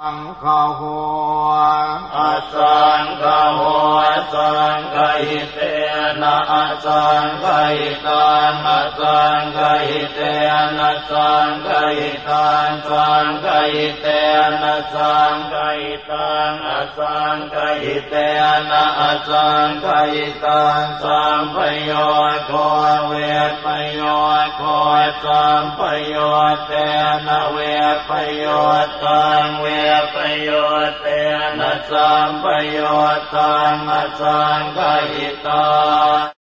สังฆโหอสังฆโหสังฆหิเตนะอสังฆหิตังอสังฆหิเตนะสังฆหิตังสังฆหิเตนะสังฆหิตังอสังฆหิเตนะอสังฆหิตังสัมปโยโคเวปโย โคสัมปโยเตนะเวปโยตังเวปโยเตนะสัมปโยตังอสังกหิตา